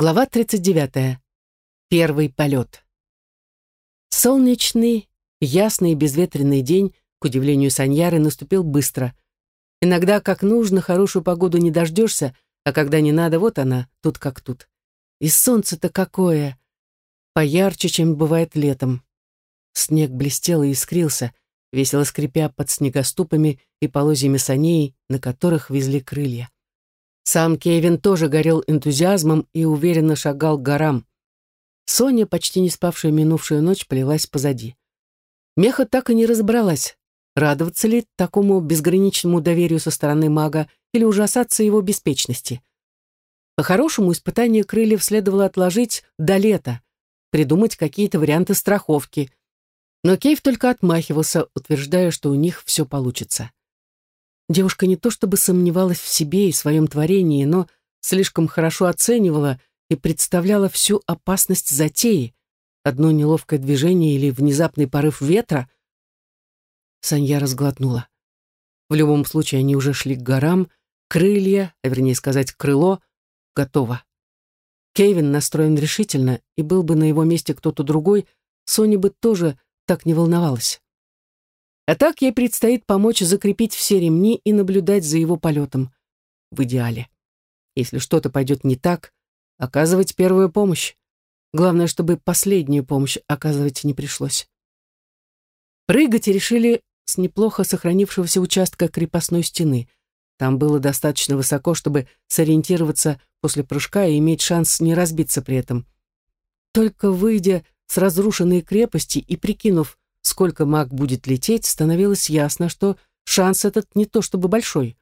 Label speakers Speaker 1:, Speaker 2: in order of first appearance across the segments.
Speaker 1: Глава 39. Первый полет. Солнечный, ясный и безветренный день, к удивлению Саньяры, наступил быстро. Иногда, как нужно, хорошую погоду не дождешься, а когда не надо, вот она, тут как тут. И солнце-то какое! Поярче, чем бывает летом. Снег блестел и искрился, весело скрипя под снегоступами и полозьями саней, на которых везли крылья. Сам Кевин тоже горел энтузиазмом и уверенно шагал к горам. Соня, почти не спавшая минувшую ночь, полилась позади. Меха так и не разобралась, радоваться ли такому безграничному доверию со стороны мага или ужасаться его беспечности. По-хорошему, испытание крыльев следовало отложить до лета, придумать какие-то варианты страховки. Но Кейв только отмахивался, утверждая, что у них все получится. Девушка не то чтобы сомневалась в себе и своем творении, но слишком хорошо оценивала и представляла всю опасность затеи. Одно неловкое движение или внезапный порыв ветра. Санья разглотнула. В любом случае они уже шли к горам, крылья, а вернее сказать, крыло, готово. Кевин настроен решительно, и был бы на его месте кто-то другой, Соня бы тоже так не волновалась. А так ей предстоит помочь закрепить все ремни и наблюдать за его полетом. В идеале. Если что-то пойдет не так, оказывать первую помощь. Главное, чтобы последнюю помощь оказывать не пришлось. Прыгать решили с неплохо сохранившегося участка крепостной стены. Там было достаточно высоко, чтобы сориентироваться после прыжка и иметь шанс не разбиться при этом. Только выйдя с разрушенной крепости и прикинув, сколько маг будет лететь, становилось ясно, что шанс этот не то чтобы большой.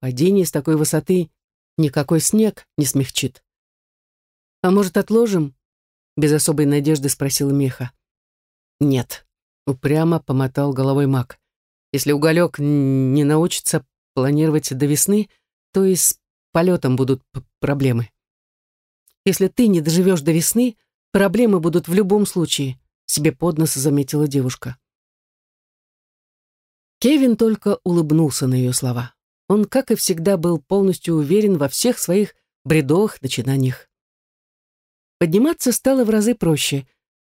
Speaker 1: Падение с такой высоты никакой снег не смягчит. «А может, отложим?» — без особой надежды спросила Меха. «Нет», — упрямо помотал головой маг. «Если уголек не научится планировать до весны, то и с полетом будут проблемы. Если ты не доживешь до весны, проблемы будут в любом случае себе под нос заметила девушка. Кевин только улыбнулся на ее слова. Он, как и всегда, был полностью уверен во всех своих бредовых начинаниях. Подниматься стало в разы проще.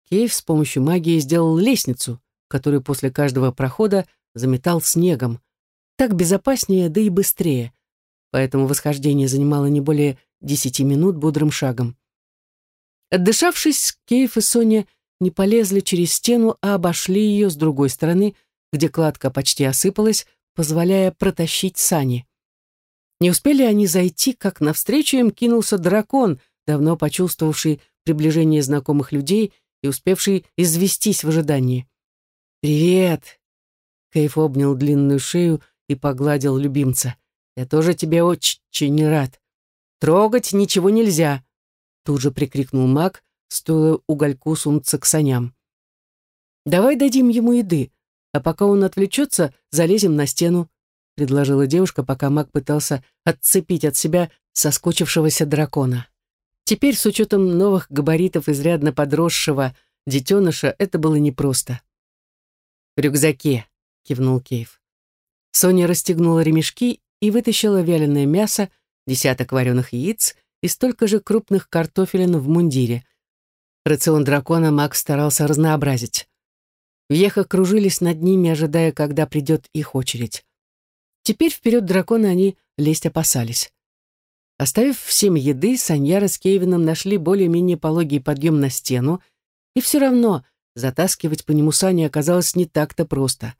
Speaker 1: Кейв с помощью магии сделал лестницу, которую после каждого прохода заметал снегом. Так безопаснее, да и быстрее. Поэтому восхождение занимало не более десяти минут бодрым шагом. Отдышавшись, Кейв и Соня не полезли через стену, а обошли ее с другой стороны, где кладка почти осыпалась, позволяя протащить сани. Не успели они зайти, как навстречу им кинулся дракон, давно почувствовавший приближение знакомых людей и успевший известись в ожидании. «Привет!» Кейф обнял длинную шею и погладил любимца. «Я тоже тебе очень рад. Трогать ничего нельзя!» Тут же прикрикнул маг, стоило угольку сунуться к саням. «Давай дадим ему еды, а пока он отвлечется, залезем на стену», предложила девушка, пока маг пытался отцепить от себя соскочившегося дракона. Теперь, с учетом новых габаритов изрядно подросшего детеныша, это было непросто. «В рюкзаке», — кивнул Кейв. Соня расстегнула ремешки и вытащила вяленое мясо, десяток вареных яиц и столько же крупных картофелин в мундире. Рацион дракона Макс старался разнообразить. Вьеха кружились над ними, ожидая, когда придет их очередь. Теперь вперед дракона они лезть опасались. Оставив всем еды, Саньяра с Кевином нашли более-менее пологий подъем на стену, и все равно затаскивать по нему сани оказалось не так-то просто.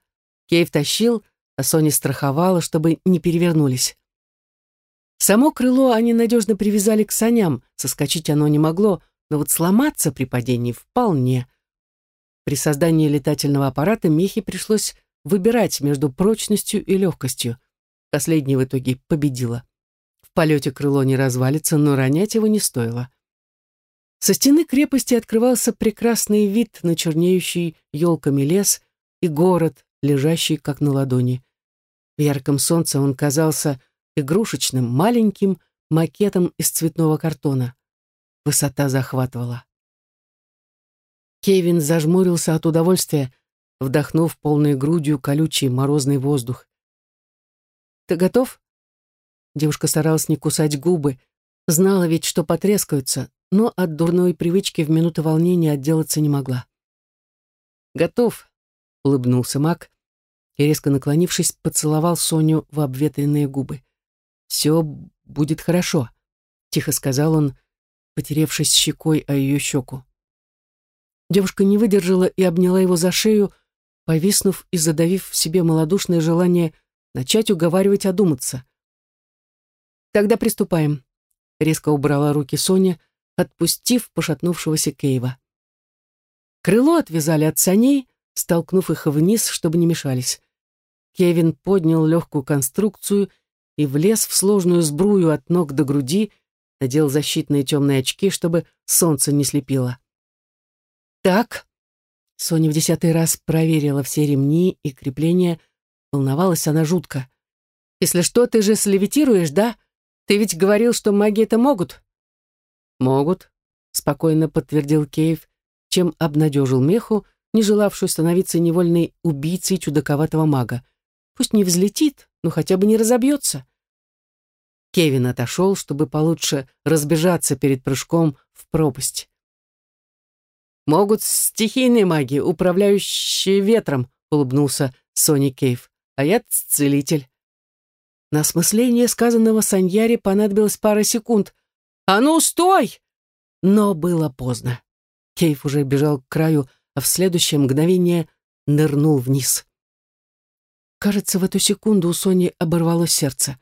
Speaker 1: Кейв тащил, а Соня страховала, чтобы не перевернулись. Само крыло они надежно привязали к саням, соскочить оно не могло, но вот сломаться при падении вполне. При создании летательного аппарата Мехе пришлось выбирать между прочностью и легкостью. Последняя в итоге победила. В полете крыло не развалится, но ронять его не стоило. Со стены крепости открывался прекрасный вид на чернеющий елками лес и город, лежащий как на ладони. В ярком солнце он казался игрушечным, маленьким макетом из цветного картона. Высота захватывала. Кевин зажмурился от удовольствия, вдохнув полной грудью колючий морозный воздух. «Ты готов?» Девушка старалась не кусать губы, Знала ведь, что потрескаются, но от дурной привычки в минуты волнения отделаться не могла. «Готов», — улыбнулся маг и, резко наклонившись, поцеловал Соню в обветренные губы. «Все будет хорошо», — тихо сказал он, потеревшись щекой о ее щеку. Девушка не выдержала и обняла его за шею, повиснув и задавив в себе малодушное желание начать уговаривать одуматься. «Тогда приступаем», — резко убрала руки Соня, отпустив пошатнувшегося Кейва. Крыло отвязали от саней, столкнув их вниз, чтобы не мешались. Кевин поднял легкую конструкцию и влез в сложную сбрую от ног до груди, надел защитные темные очки, чтобы солнце не слепило. «Так», — Соня в десятый раз проверила все ремни и крепления, волновалась она жутко. «Если что, ты же слевитируешь, да? Ты ведь говорил, что маги это могут?» «Могут», — спокойно подтвердил Кейв, чем обнадежил Меху, не желавшую становиться невольной убийцей чудаковатого мага. Пусть не взлетит, но хотя бы не разобьется. Кевин отошел, чтобы получше разбежаться перед прыжком в пропасть. «Могут стихийные маги, управляющие ветром», — улыбнулся Сони Кейв. «А я целитель». На осмысление сказанного Саньяре понадобилось пара секунд. «А ну, стой!» Но было поздно. Кейв уже бежал к краю, а в следующее мгновение нырнул вниз. Кажется, в эту секунду у Сони оборвалось сердце.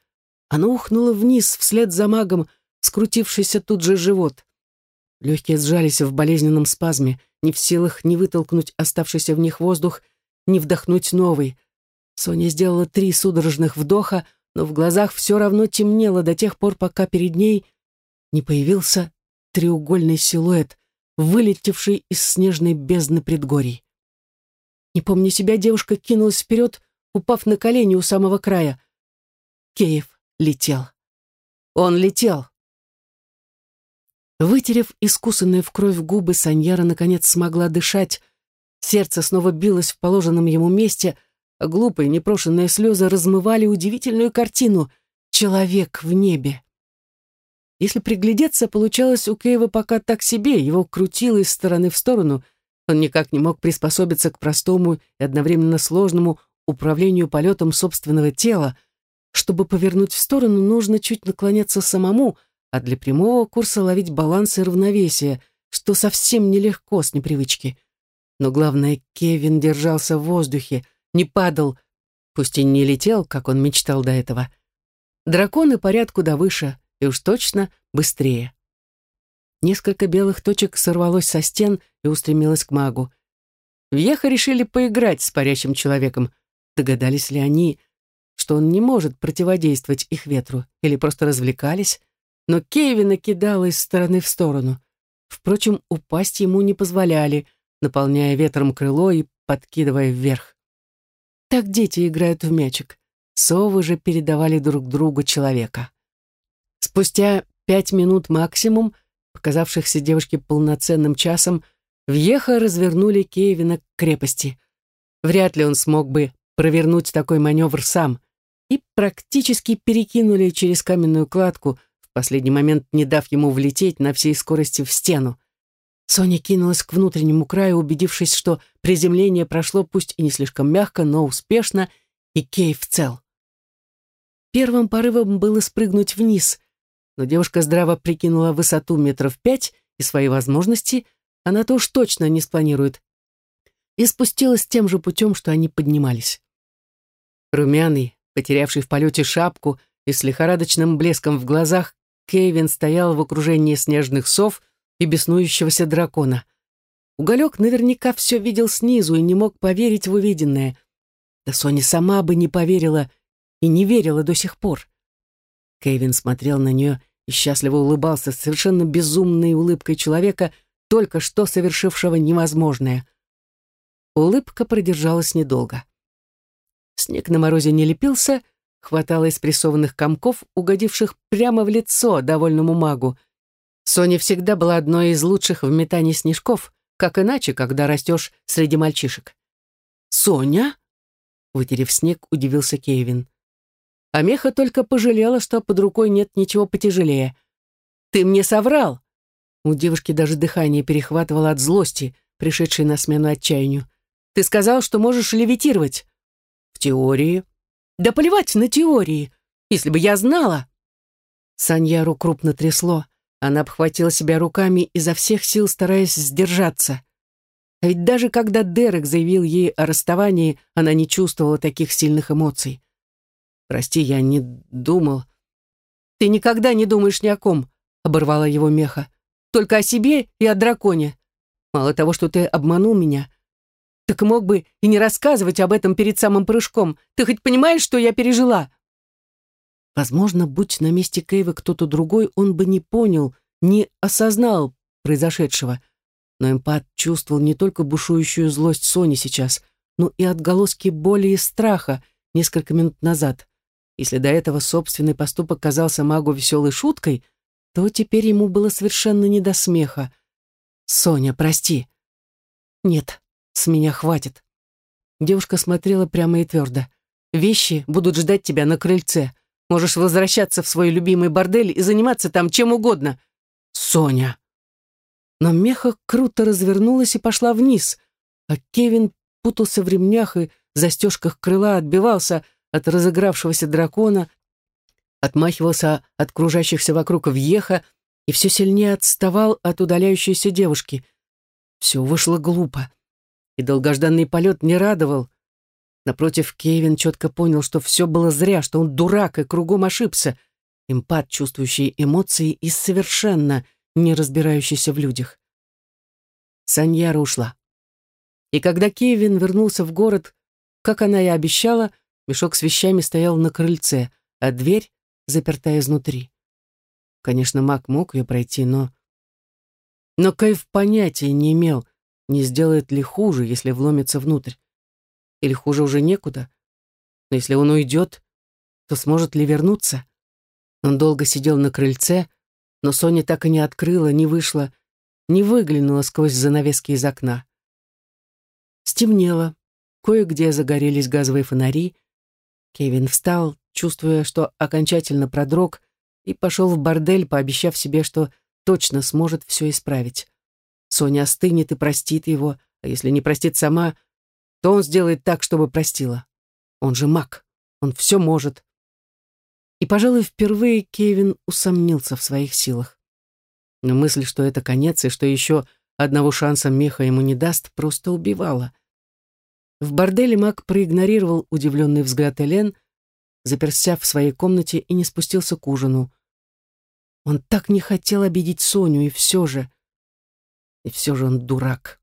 Speaker 1: Оно ухнуло вниз вслед за магом, скрутившийся тут же живот. Легкие сжались в болезненном спазме, не в силах ни вытолкнуть оставшийся в них воздух, ни вдохнуть новый. Соня сделала три судорожных вдоха, но в глазах все равно темнело до тех пор, пока перед ней не появился треугольный силуэт, вылетевший из снежной бездны предгорий. Не помня себя, девушка кинулась вперед, упав на колени у самого края. Кеев летел. Он летел. Вытерев искусанные в кровь губы, Саньяра наконец смогла дышать. Сердце снова билось в положенном ему месте, а глупые непрошенные слезы размывали удивительную картину «Человек в небе». Если приглядеться, получалось у Кейва пока так себе, его крутило из стороны в сторону, он никак не мог приспособиться к простому и одновременно сложному управлению полетом собственного тела. Чтобы повернуть в сторону, нужно чуть наклоняться самому, а для прямого курса ловить баланс и равновесие, что совсем нелегко с непривычки. Но главное, Кевин держался в воздухе, не падал, пусть и не летел, как он мечтал до этого. Драконы порядку да выше, и уж точно быстрее. Несколько белых точек сорвалось со стен и устремилось к магу. Вьеха решили поиграть с парящим человеком, Догадались ли они, что он не может противодействовать их ветру, или просто развлекались? Но Кевина кидала из стороны в сторону. Впрочем, упасть ему не позволяли, наполняя ветром крыло и подкидывая вверх. Так дети играют в мячик. Совы же передавали друг другу человека. Спустя пять минут максимум, показавшихся девушке полноценным часом, Вьеха развернули Кевина к крепости. Вряд ли он смог бы провернуть такой маневр сам и практически перекинули через каменную кладку, в последний момент не дав ему влететь на всей скорости в стену. Соня кинулась к внутреннему краю, убедившись, что приземление прошло пусть и не слишком мягко, но успешно, и Кейв цел. Первым порывом было спрыгнуть вниз, но девушка здраво прикинула высоту метров пять и свои возможности, она-то уж точно не спланирует, и спустилась тем же путем, что они поднимались. Румяный, потерявший в полете шапку и с лихорадочным блеском в глазах, Кевин стоял в окружении снежных сов и беснующегося дракона. Уголек наверняка все видел снизу и не мог поверить в увиденное. Да Соня сама бы не поверила и не верила до сих пор. Кевин смотрел на нее и счастливо улыбался совершенно безумной улыбкой человека, только что совершившего невозможное. Улыбка продержалась недолго. Снег на морозе не лепился, хватало из прессованных комков, угодивших прямо в лицо довольному магу. Соня всегда была одной из лучших в метании снежков, как иначе, когда растешь среди мальчишек. «Соня?» — вытерев снег, удивился Кевин. А Меха только пожалела, что под рукой нет ничего потяжелее. Ты мне соврал!» У девушки даже дыхание перехватывало от злости, пришедшей на смену отчаянию. «Ты сказал, что можешь левитировать». «В теории». «Да плевать на теории! Если бы я знала!» Саньяру крупно трясло. Она обхватила себя руками, изо всех сил стараясь сдержаться. А ведь даже когда Дерек заявил ей о расставании, она не чувствовала таких сильных эмоций. «Прости, я не думал». «Ты никогда не думаешь ни о ком», — оборвала его меха. «Только о себе и о драконе. Мало того, что ты обманул меня, так мог бы и не рассказывать об этом перед самым прыжком. Ты хоть понимаешь, что я пережила?» Возможно, будь на месте Кейва кто-то другой, он бы не понял, не осознал произошедшего. Но эмпат чувствовал не только бушующую злость Сони сейчас, но и отголоски боли и страха несколько минут назад. Если до этого собственный поступок казался магу веселой шуткой, то теперь ему было совершенно не до смеха. «Соня, прости». «Нет, с меня хватит». Девушка смотрела прямо и твердо. «Вещи будут ждать тебя на крыльце. Можешь возвращаться в свой любимый бордель и заниматься там чем угодно. Соня. Но Меха круто развернулась и пошла вниз, а Кевин путался в ремнях и застежках крыла, отбивался от разыгравшегося дракона, отмахивался от кружащихся вокруг вьеха и все сильнее отставал от удаляющейся девушки. Все вышло глупо, и долгожданный полет не радовал, Напротив, Кевин четко понял, что все было зря, что он дурак и кругом ошибся. Эмпат, чувствующий эмоции и совершенно не разбирающийся в людях. Саньяра ушла. И когда Кевин вернулся в город, как она и обещала, мешок с вещами стоял на крыльце, а дверь заперта изнутри. Конечно, маг мог ее пройти, но... Но Кайв понятия не имел, не сделает ли хуже, если вломится внутрь. Или хуже уже некуда? Но если он уйдет, то сможет ли вернуться? Он долго сидел на крыльце, но Соня так и не открыла, не вышла, не выглянула сквозь занавески из окна. Стемнело, кое-где загорелись газовые фонари. Кевин встал, чувствуя, что окончательно продрог, и пошел в бордель, пообещав себе, что точно сможет все исправить. Соня остынет и простит его, а если не простит сама, то он сделает так, чтобы простила. Он же маг, он все может. И, пожалуй, впервые Кевин усомнился в своих силах. Но мысль, что это конец и что еще одного шанса меха ему не даст, просто убивала. В борделе маг проигнорировал удивленный взгляд Элен, заперся в своей комнате и не спустился к ужину. Он так не хотел обидеть Соню, и все же... И все же он дурак.